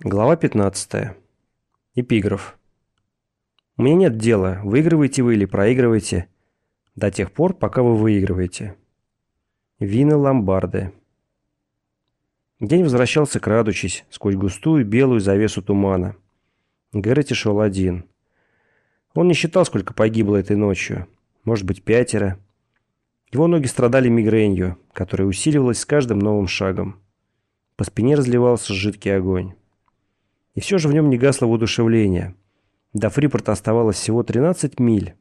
Глава 15. Эпиграф. Меня нет дела, выигрываете вы или проигрываете, до тех пор, пока вы выигрываете. Вина Ломбарды. День возвращался, крадучись, сквозь густую белую завесу тумана. Гэрроти шел один. Он не считал, сколько погибло этой ночью. Может быть, пятеро. Его ноги страдали мигренью, которая усиливалась с каждым новым шагом. По спине разливался жидкий огонь. И все же в нем не гасло воодушевление. До Фрипорта оставалось всего 13 миль.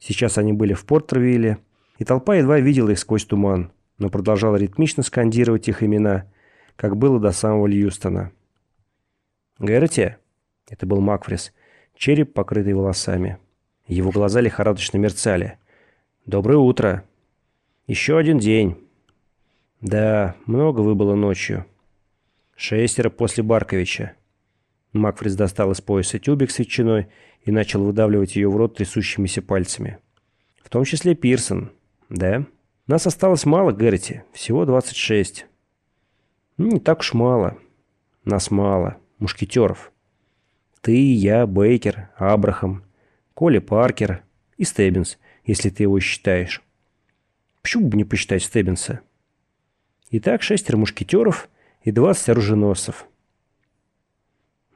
Сейчас они были в Порттервилле, и толпа едва видела их сквозь туман, но продолжала ритмично скандировать их имена, как было до самого Льюстона. «Гэрроти?» — это был Макфрис, череп, покрытый волосами. Его глаза лихорадочно мерцали. «Доброе утро!» «Еще один день!» «Да, много выбыло ночью. Шестеро после Барковича. Макфрис достал из пояса тюбик с ветчиной и начал выдавливать ее в рот трясущимися пальцами. «В том числе Пирсон. Да? Нас осталось мало, Гэрроти. Всего 26. Ну, не так уж мало. Нас мало. Мушкетеров. Ты, я, Бейкер, Абрахам, Коля Паркер и Стеббинс, если ты его считаешь. Почему бы не посчитать Стеббинса? Итак, шестеро мушкетеров и 20 оруженосцев.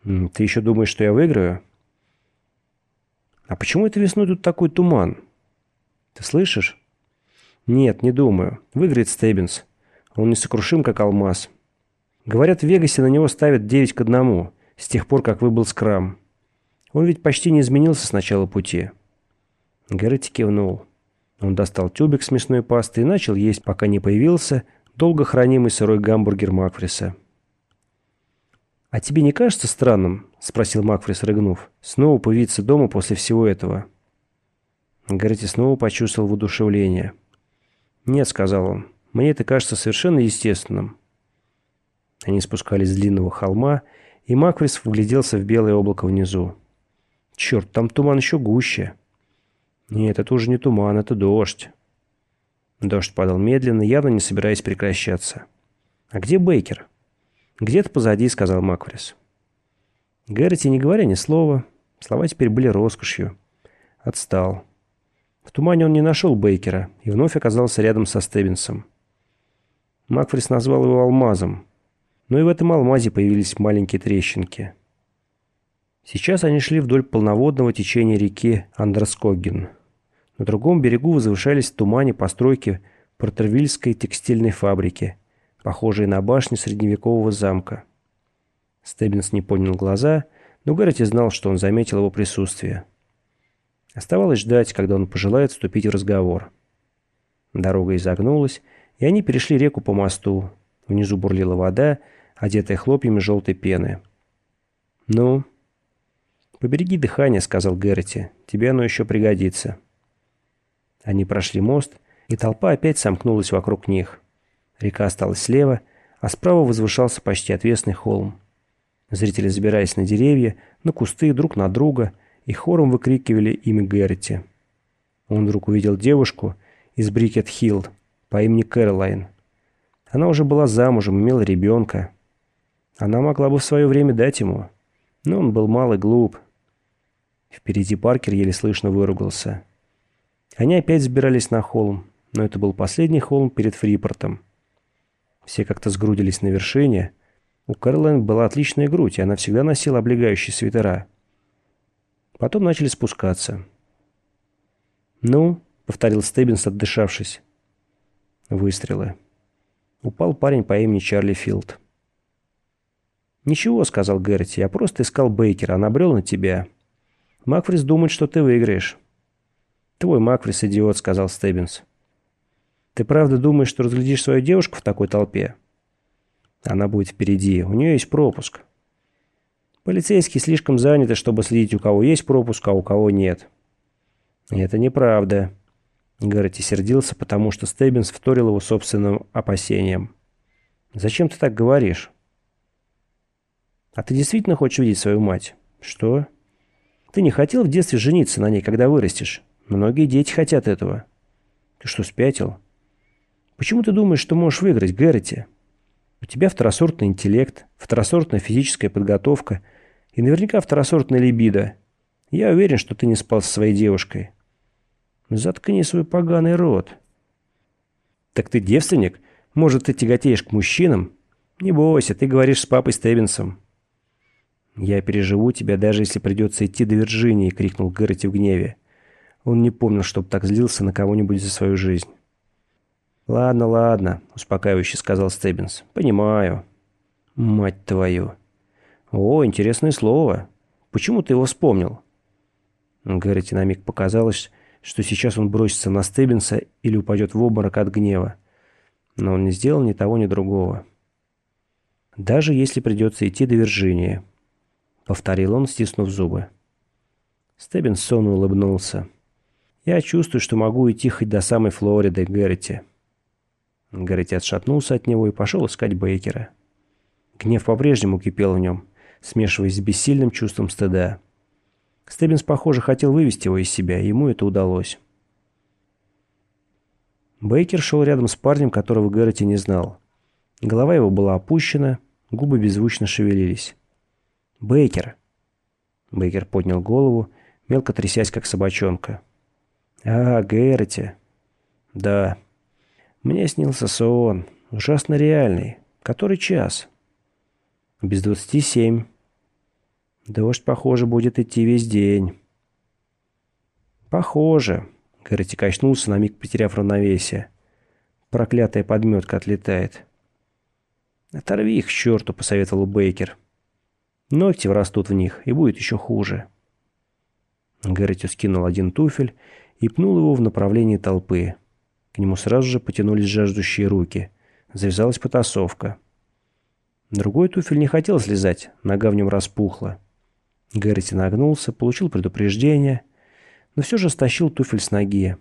Ты еще думаешь, что я выиграю? А почему это весной тут такой туман? Ты слышишь? Нет, не думаю. Выиграет Стеббинс. Он несокрушим, как алмаз. Говорят, в Вегасе на него ставят 9 к 1, с тех пор, как выбыл скрам. Он ведь почти не изменился с начала пути. Гэрроти кивнул. Он достал тюбик с мясной пастой и начал есть, пока не появился долго хранимый сырой гамбургер Макфриса. «А тебе не кажется странным?» – спросил Макфрис, рыгнув. «Снова появиться дома после всего этого?» Гаррити снова почувствовал воодушевление. «Нет», – сказал он, – «мне это кажется совершенно естественным». Они спускались с длинного холма, и Макфрис вгляделся в белое облако внизу. «Черт, там туман еще гуще». «Нет, это уже не туман, это дождь». Дождь падал медленно, явно не собираясь прекращаться. «А где Бейкер?» «Где-то позади», — сказал Макфрис. Гэрроти, не говоря ни слова, слова теперь были роскошью. Отстал. В тумане он не нашел Бейкера и вновь оказался рядом со Стеббинсом. Макфрис назвал его алмазом, но и в этом алмазе появились маленькие трещинки. Сейчас они шли вдоль полноводного течения реки Андроскогген. На другом берегу возвышались в тумане постройки Портервильской текстильной фабрики, похожие на башни средневекового замка. Стеббинс не поднял глаза, но Гаррити знал, что он заметил его присутствие. Оставалось ждать, когда он пожелает вступить в разговор. Дорога изогнулась, и они перешли реку по мосту. Внизу бурлила вода, одетая хлопьями желтой пены. «Ну?» «Побереги дыхание», — сказал Гэрроти. «Тебе оно еще пригодится». Они прошли мост, и толпа опять сомкнулась вокруг них. Река осталась слева, а справа возвышался почти отвесный холм. Зрители забирались на деревья, на кусты друг на друга и хором выкрикивали имя Гэрроти. Он вдруг увидел девушку из Брикет-Хилл по имени Кэролайн. Она уже была замужем, имела ребенка. Она могла бы в свое время дать ему, но он был мал и глуп. Впереди Паркер еле слышно выругался. Они опять забирались на холм, но это был последний холм перед Фрипортом. Все как-то сгрудились на вершине. У Кэролайн была отличная грудь, и она всегда носила облегающие свитера. Потом начали спускаться. «Ну?» — повторил Стеббинс, отдышавшись. Выстрелы. Упал парень по имени Чарли Филд. «Ничего», — сказал Гэрти, — «я просто искал Бейкера, а набрел на тебя. Макфрис думает, что ты выиграешь». «Твой Макфрис идиот», — сказал Стеббинс. Ты правда думаешь, что разглядишь свою девушку в такой толпе? Она будет впереди. У нее есть пропуск. Полицейские слишком заняты, чтобы следить, у кого есть пропуск, а у кого нет. Это неправда. Гаррити сердился, потому что Стеббинс вторил его собственным опасениям. «Зачем ты так говоришь?» «А ты действительно хочешь видеть свою мать?» «Что?» «Ты не хотел в детстве жениться на ней, когда вырастешь? Многие дети хотят этого». «Ты что, спятил?» Почему ты думаешь, что можешь выиграть, Гэрроти? У тебя второсортный интеллект, второсортная физическая подготовка и наверняка второсортная либидо. Я уверен, что ты не спал со своей девушкой. Заткни свой поганый рот. Так ты девственник? Может, ты тяготеешь к мужчинам? Не бойся, ты говоришь с папой Стеббинсом. «Я переживу тебя, даже если придется идти до Вирджинии!» — крикнул Гэрроти в гневе. Он не помнил, чтобы так злился на кого-нибудь за свою жизнь. «Ладно, ладно», — успокаивающе сказал Стеббинс. «Понимаю». «Мать твою!» «О, интересное слово. Почему ты его вспомнил?» Гэрроти на миг показалось, что сейчас он бросится на Стеббинса или упадет в обморок от гнева. Но он не сделал ни того, ни другого. «Даже если придется идти до Вирджинии», — повторил он, стиснув зубы. Стеббинс сонно улыбнулся. «Я чувствую, что могу идти хоть до самой Флориды, Гэрроти». Гэрроти отшатнулся от него и пошел искать Бейкера. Гнев по-прежнему кипел в нем, смешиваясь с бессильным чувством стыда. Стеббинс, похоже, хотел вывести его из себя, и ему это удалось. Бейкер шел рядом с парнем, которого Гэрроти не знал. Голова его была опущена, губы беззвучно шевелились. «Бейкер!» Бейкер поднял голову, мелко трясясь, как собачонка. «А, Гэрроти!» «Да. Мне снился сон. Ужасно реальный. Который час?» «Без двадцати семь». «Дождь, похоже, будет идти весь день». «Похоже». Гэрроти качнулся, на миг потеряв равновесие. Проклятая подметка отлетает. «Оторви их черту», — посоветовал Бейкер. «Ногти врастут в них, и будет еще хуже». Гэрроти скинул один туфель и пнул его в направлении толпы. К нему сразу же потянулись жаждущие руки. Завязалась потасовка. Другой туфель не хотел слезать, нога в нем распухла. Гэрроти нагнулся, получил предупреждение, но все же стащил туфель с ноги.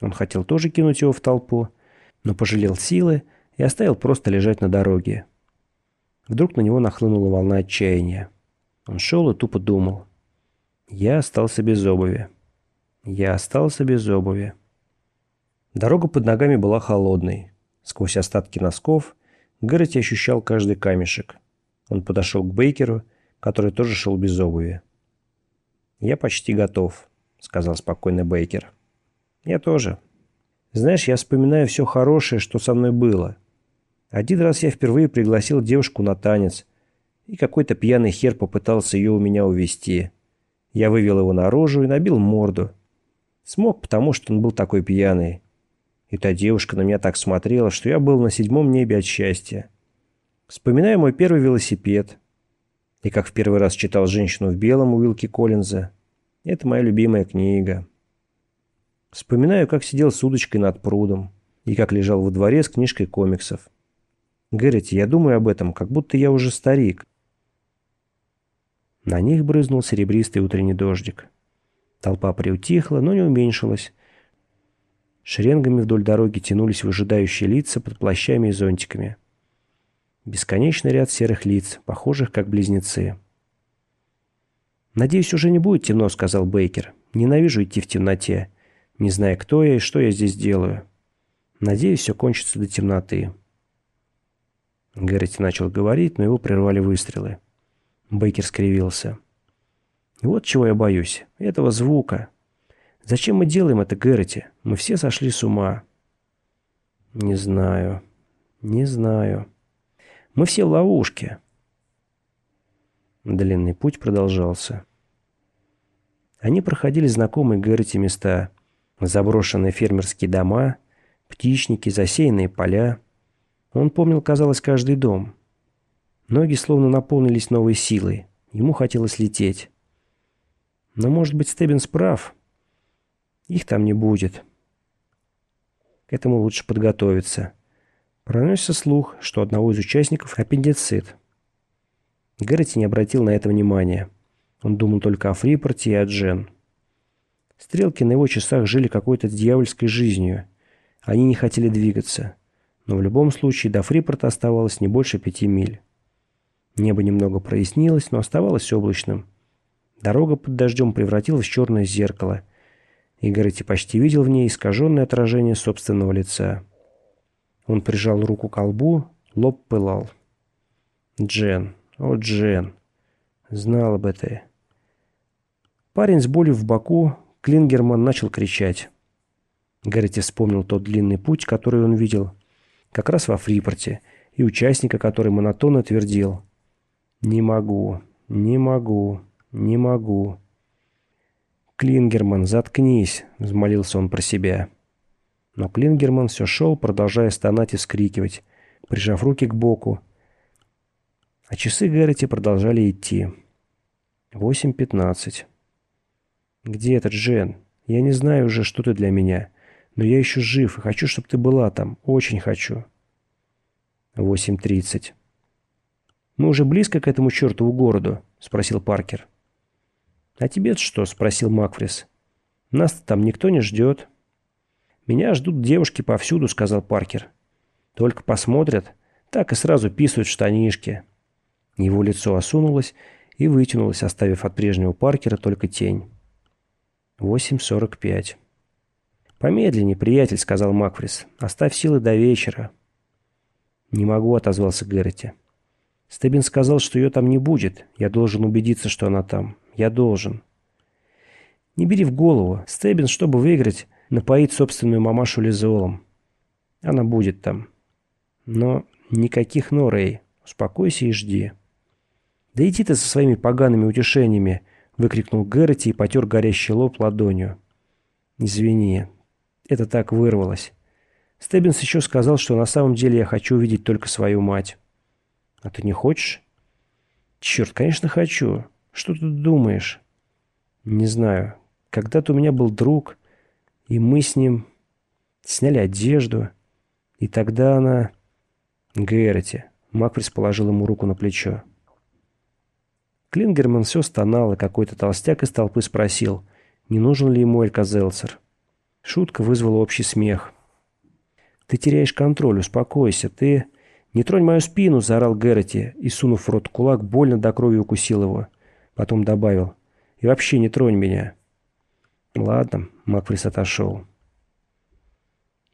Он хотел тоже кинуть его в толпу, но пожалел силы и оставил просто лежать на дороге. Вдруг на него нахлынула волна отчаяния. Он шел и тупо думал. Я остался без обуви. Я остался без обуви. Дорога под ногами была холодной. Сквозь остатки носков Гэрроти ощущал каждый камешек. Он подошел к Бейкеру, который тоже шел без обуви. «Я почти готов», — сказал спокойно Бейкер. «Я тоже. Знаешь, я вспоминаю все хорошее, что со мной было. Один раз я впервые пригласил девушку на танец, и какой-то пьяный хер попытался ее у меня увести. Я вывел его наружу и набил морду. Смог, потому что он был такой пьяный. И та девушка на меня так смотрела, что я был на седьмом небе от счастья. Вспоминаю мой первый велосипед. И как в первый раз читал «Женщину в белом» Уилки Коллинза. Это моя любимая книга. Вспоминаю, как сидел с удочкой над прудом. И как лежал во дворе с книжкой комиксов. Гэрроти, я думаю об этом, как будто я уже старик. На них брызнул серебристый утренний дождик. Толпа приутихла, но не уменьшилась. Шеренгами вдоль дороги тянулись выжидающие лица под плащами и зонтиками. Бесконечный ряд серых лиц, похожих как близнецы. «Надеюсь, уже не будет темно», — сказал Бейкер. «Ненавижу идти в темноте, не зная, кто я и что я здесь делаю. Надеюсь, все кончится до темноты». Гэрроти начал говорить, но его прервали выстрелы. Бейкер скривился. «Вот чего я боюсь. Этого звука. Зачем мы делаем это, Гэрроти? Мы все сошли с ума». «Не знаю. Не знаю. Мы все в ловушке». Длинный путь продолжался. Они проходили знакомые Гэрроти места. Заброшенные фермерские дома, птичники, засеянные поля. Он помнил, казалось, каждый дом. Ноги словно наполнились новой силой. Ему хотелось лететь. Но, может быть, Стеббинс прав. Их там не будет. К этому лучше подготовиться. Пронесся слух, что одного из участников аппендицит. Гэрроти не обратил на это внимания. Он думал только о Фрипорте и о Джен. Стрелки на его часах жили какой-то дьявольской жизнью. Они не хотели двигаться. Но в любом случае до Фрипорта оставалось не больше пяти миль. Небо немного прояснилось, но оставалось облачным. Дорога под дождем превратилась в черное зеркало. И Гэрроти почти видел в ней искаженное отражение собственного лица. Он прижал руку к колбу, лоб пылал. Джен, о, Джен, знала бы ты. Парень с болью в боку, Клингерман начал кричать. Гаррити вспомнил тот длинный путь, который он видел, как раз во Фрипорте, и участника, который монотонно твердил «Не могу, не могу, не могу». «Клингерман, заткнись!» — взмолился он про себя. Но Клингерман все шел, продолжая стонать и скрикивать, прижав руки к боку. А часы Гэрроти продолжали идти. Восемь пятнадцать. «Где этот Джен? Я не знаю уже, что ты для меня, но я еще жив и хочу, чтобы ты была там. Очень хочу». Восемь тридцать. «Мы уже близко к этому чертову городу?» — спросил Паркер. «А тебе что?» – спросил Макфрис. нас там никто не ждет». «Меня ждут девушки повсюду», – сказал Паркер. «Только посмотрят, так и сразу писают штанишки». Его лицо осунулось и вытянулось, оставив от прежнего Паркера только тень. 8.45. «Помедленнее, приятель», — сказал Макфрис. «Оставь силы до вечера». «Не могу», — отозвался Гэрроти. «Стеббин сказал, что ее там не будет. Я должен убедиться, что она там. Я должен. Не бери в голову. Стеббин, чтобы выиграть, напоит собственную мамашу лизолом. Она будет там. Но никаких «но», Рэй. Успокойся и жди. «Да иди ты со своими погаными утешениями!» — выкрикнул Гэрроти и потер горящий лоб ладонью. «Извини. Это так вырвалось. Стеббинс еще сказал, что на самом деле я хочу увидеть только свою мать. А ты не хочешь?» «Черт, конечно, хочу. Что ты думаешь? Не знаю. Когда-то у меня был друг, и мы с ним сняли одежду. И тогда она... Гэрроти. Макфрис положил ему руку на плечо. Клингерман все стонал, и какой-то толстяк из толпы спросил, не нужен ли ему Эльказелцер. Шутка вызвала общий смех. «Ты теряешь контроль, успокойся, ты...» «Не тронь мою спину!» – заорал Гэрроти и, сунув в рот кулак, больно до крови укусил его. Потом добавил. «И вообще не тронь меня». «Ладно», — Макфрис отошел.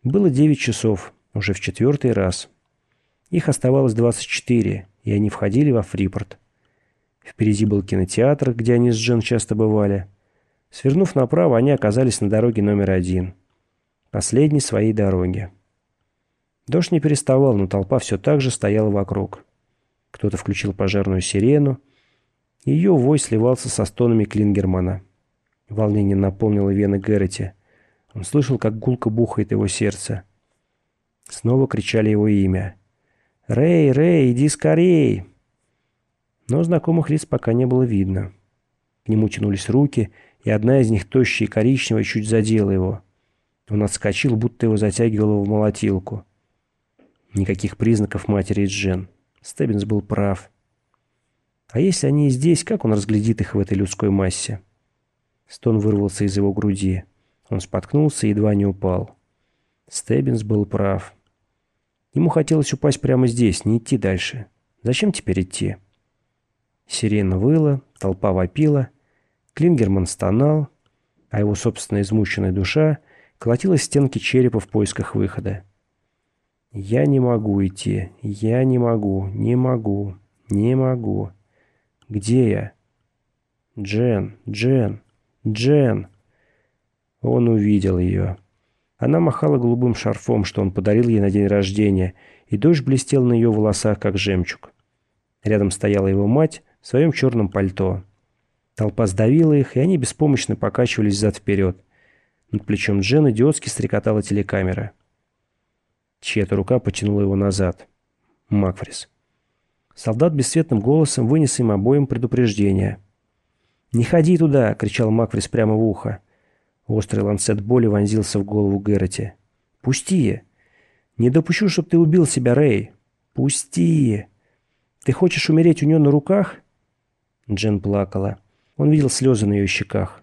Было девять часов, уже в четвертый раз. Их оставалось двадцать четыре, и они входили во Фрипорт. Впереди был кинотеатр, где они с Джен часто бывали. Свернув направо, они оказались на дороге номер один. Последней своей дороге. Дождь не переставал, но толпа все так же стояла вокруг. Кто-то включил пожарную сирену, ее вой сливался со стонами Клингермана. Волнение наполнило вены Гэрроти. Он слышал, как гулко бухает его сердце. Снова кричали его имя. «Рэй, Рэй, иди скорей!» Но знакомых лиц пока не было видно. К нему тянулись руки, и одна из них, тощая и коричневая, чуть задела его. Он отскочил, будто его затягивало в молотилку. Никаких признаков матери Джен. Стеббинс был прав. А если они здесь, как он разглядит их в этой людской массе? Стон вырвался из его груди. Он споткнулся и едва не упал. Стеббинс был прав. Ему хотелось упасть прямо здесь, не идти дальше. Зачем теперь идти? Сирена выла, толпа вопила, Клингерман стонал, а его собственная измученная душа колотила стенки черепа в поисках выхода. «Я не могу идти, я не могу, не могу, не могу». Где я? Джен, Джен, Джен. Он увидел ее. Она махала голубым шарфом, что он подарил ей на день рождения, и дождь блестел на ее волосах, как жемчуг. Рядом стояла его мать в своем черном пальто. Толпа сдавила их, и они беспомощно покачивались зад-вперед. Над плечом Джен идиотски стрекотала телекамера. Чья-то рука потянула его назад. Макфрис. Солдат бесцветным голосом вынес им обоим предупреждение. «Не ходи туда!» — кричал Макфрис прямо в ухо. Острый ланцет боли вонзился в голову Гэрроти. «Пусти! Не допущу, чтоб ты убил себя, Рэй! Пусти! Ты хочешь умереть у нее на руках?» Джен плакала. Он видел слезы на ее щеках.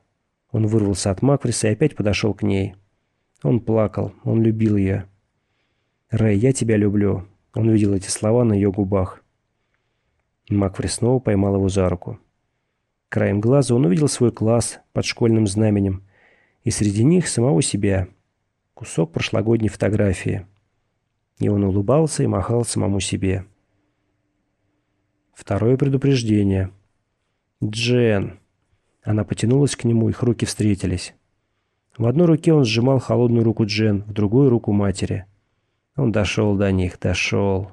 Он вырвался от Макфриса и опять подошел к ней. Он плакал, он любил ее. «Рэй, я тебя люблю». Он видел эти слова на ее губах. Макфри снова поймал его за руку. Краем глаза он увидел свой класс под школьным знаменем, и среди них самого себя. Кусок прошлогодней фотографии. И он улыбался и махал самому себе. Второе предупреждение. «Джен!» Она потянулась к нему, их руки встретились. В одной руке он сжимал холодную руку Джен, в другую руку матери. Он дошел до них, дошел.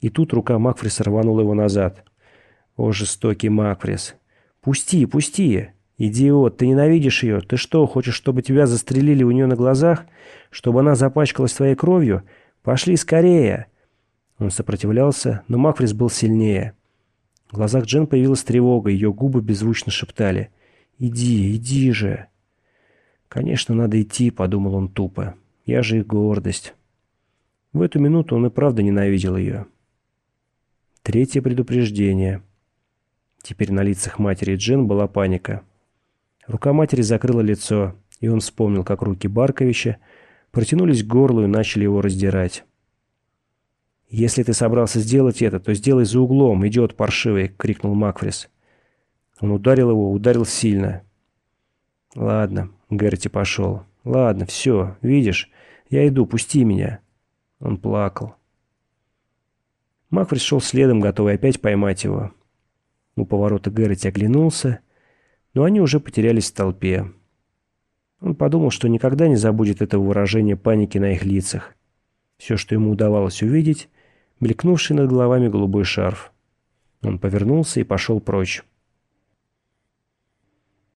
И тут рука Макфриса рванула его назад. О, жестокий Макфрис! «Пусти, пусти! Идиот, ты ненавидишь ее! Ты что, хочешь, чтобы тебя застрелили у нее на глазах? Чтобы она запачкалась твоей кровью? Пошли скорее!» Он сопротивлялся, но Макфрис был сильнее. В глазах Джен появилась тревога, ее губы беззвучно шептали. «Иди, иди же!» «Конечно, надо идти», — подумал он тупо. «Я же их гордость». В эту минуту он и правда ненавидел ее. Третье предупреждение. Теперь на лицах матери Джен была паника. Рука матери закрыла лицо, и он вспомнил, как руки Барковича протянулись к горлу и начали его раздирать. «Если ты собрался сделать это, то сделай за углом, идиот паршивый!» — крикнул Макфрис. Он ударил его, ударил сильно. «Ладно», — Герти пошел. «Ладно, все, видишь, я иду, пусти меня». Он плакал. Макфрис шел следом, готовый опять поймать его. У поворота Герти оглянулся, но они уже потерялись в толпе. Он подумал, что никогда не забудет этого выражения паники на их лицах. Все, что ему удавалось увидеть, мелькнувший над головами голубой шарф. Он повернулся и пошел прочь.